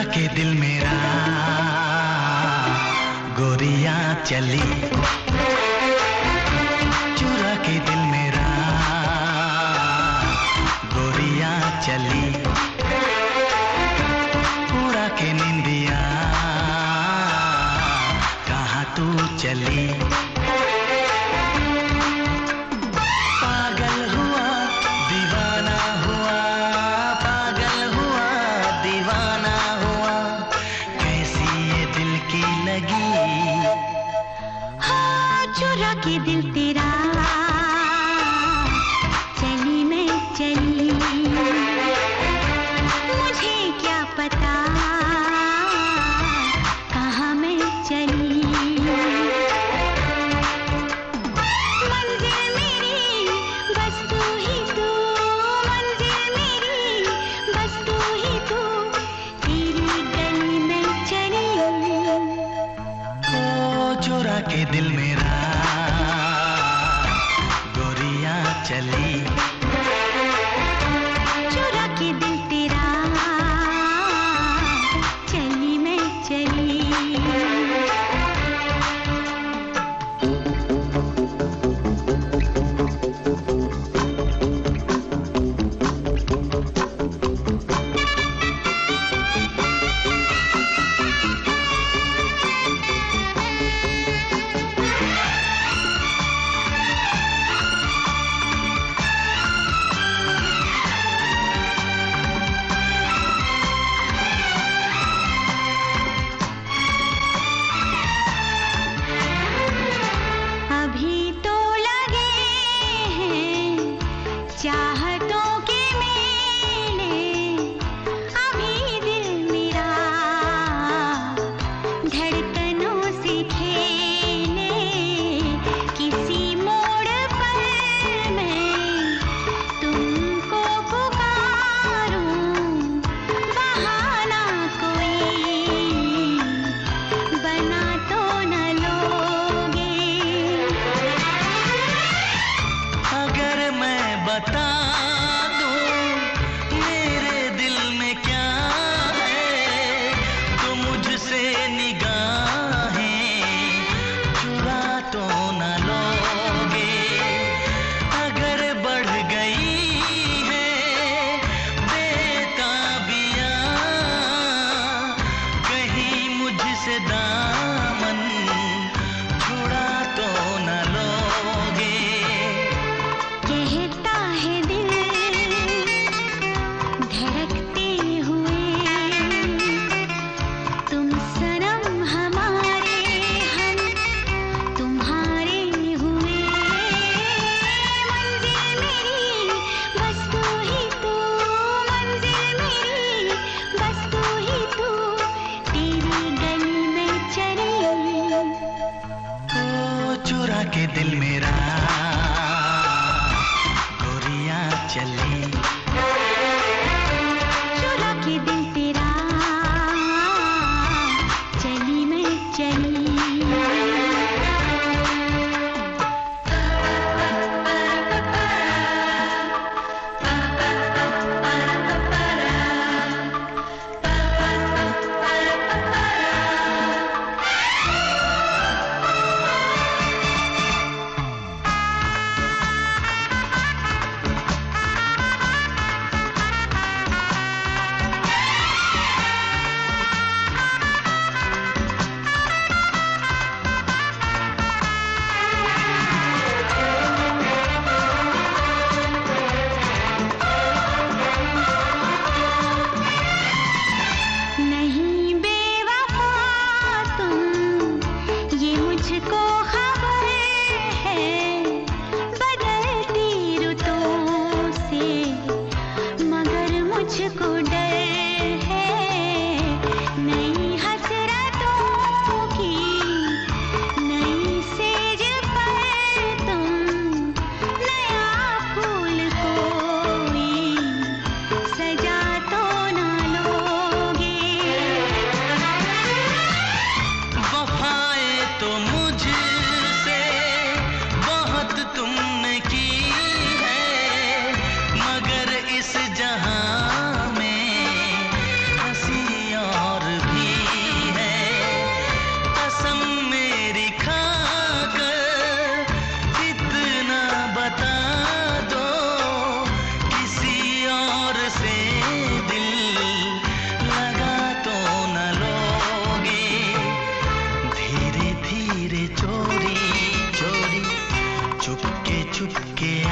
लगा के दिल मेरा। गोरिया चली। चूरा के दिल मेरा। गोरिया चली। पूरा के निंदिया। कहाँ तू चली? लगी। हाँ चुरा के दिल तेरा। के दिल मेरा। गोरिया चली बता के दिल मेरा। गोरिया चली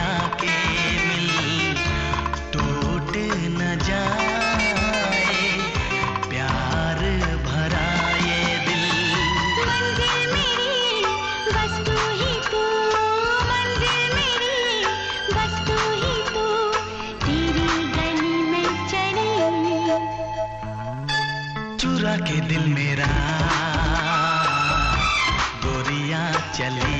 आके मिल टूट न जाए प्यार भरा ये दिल। मंजिल मेरी बस तू ही तू। मंजिल मेरी बस तू ही तू। तेरी गली में चली चुरा के दिल मेरा गोरिया चली।